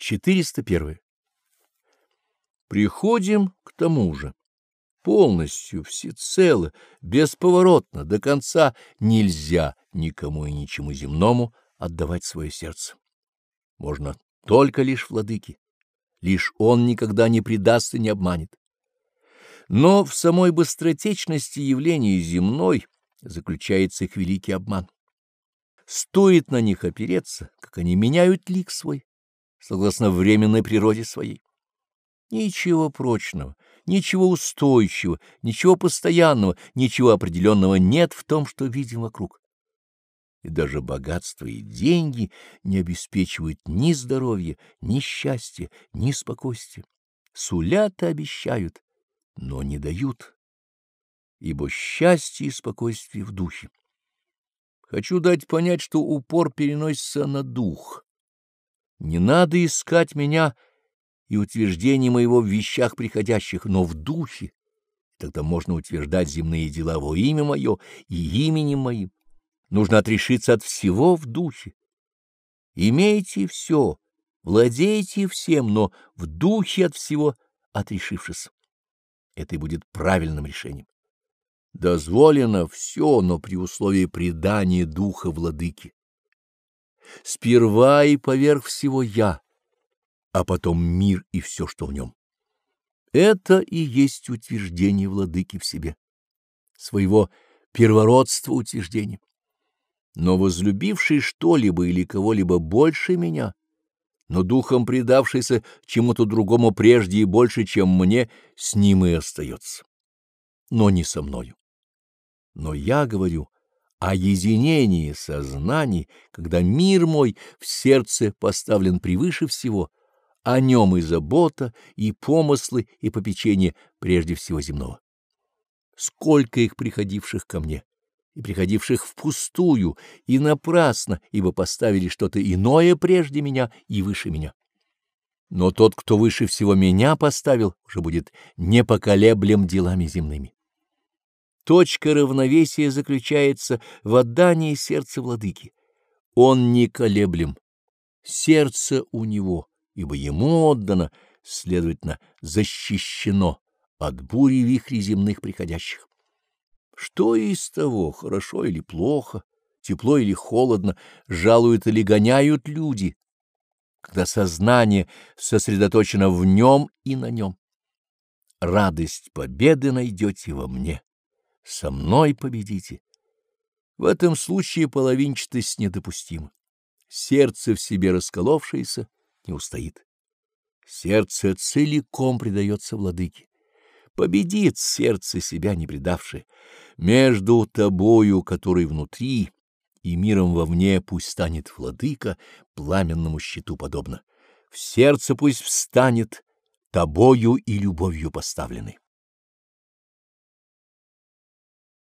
401. Приходим к тому же. Полностью, всецело, бесповоротно, до конца нельзя никому и ничему земному отдавать свое сердце. Можно только лишь владыке. Лишь он никогда не предаст и не обманет. Но в самой быстротечности явлений земной заключается их великий обман. Стоит на них опереться, как они меняют лик свой, согласно временной природе своей. Ничего прочного, ничего устойчивого, ничего постоянного, ничего определенного нет в том, что видим вокруг. И даже богатство и деньги не обеспечивают ни здоровья, ни счастья, ни спокойствия. Сулят и обещают, но не дают, ибо счастье и спокойствие в духе. Хочу дать понять, что упор переносится на дух. Не надо искать меня и утверждение моего в вещах приходящих, но в духе. Тогда можно утверждать земные дела во имя мое и именем моим. Нужно отрешиться от всего в духе. Имейте все, владейте всем, но в духе от всего отрешившись. Это и будет правильным решением. Дозволено все, но при условии предания духа владыки. Сперва и поверх всего я, а потом мир и все, что в нем. Это и есть утверждение владыки в себе, своего первородства утверждения. Но возлюбивший что-либо или кого-либо больше меня, но духом предавшийся чему-то другому прежде и больше, чем мне, с ним и остается. Но не со мною. Но я говорю о единении сознаний, когда мир мой в сердце поставлен превыше всего, о нем и забота, и помыслы, и попечение прежде всего земного. Сколько их приходивших ко мне, и приходивших впустую, и напрасно, ибо поставили что-то иное прежде меня и выше меня. Но тот, кто выше всего меня поставил, уже будет непоколеблем делами земными. Точка равновесия заключается в отдании сердца владыки. Он не колеблем. Сердце у него, ибо ему отдано, следовательно, защищено от бури вихрей земных приходящих. Что из того, хорошо или плохо, тепло или холодно, жалуют или гоняют люди, когда сознание сосредоточено в нем и на нем? Радость победы найдете во мне со мной победите. В этом случае половинчатость недопустима. Сердце в себе расколовшееся не устоит. Сердце целиком предается владыке. Победит сердце себя не предавшее. Между тобою, который внутри, и миром вовне пусть станет владыка, пламенному щиту подобно. В сердце пусть встанет тобою и любовью поставленный.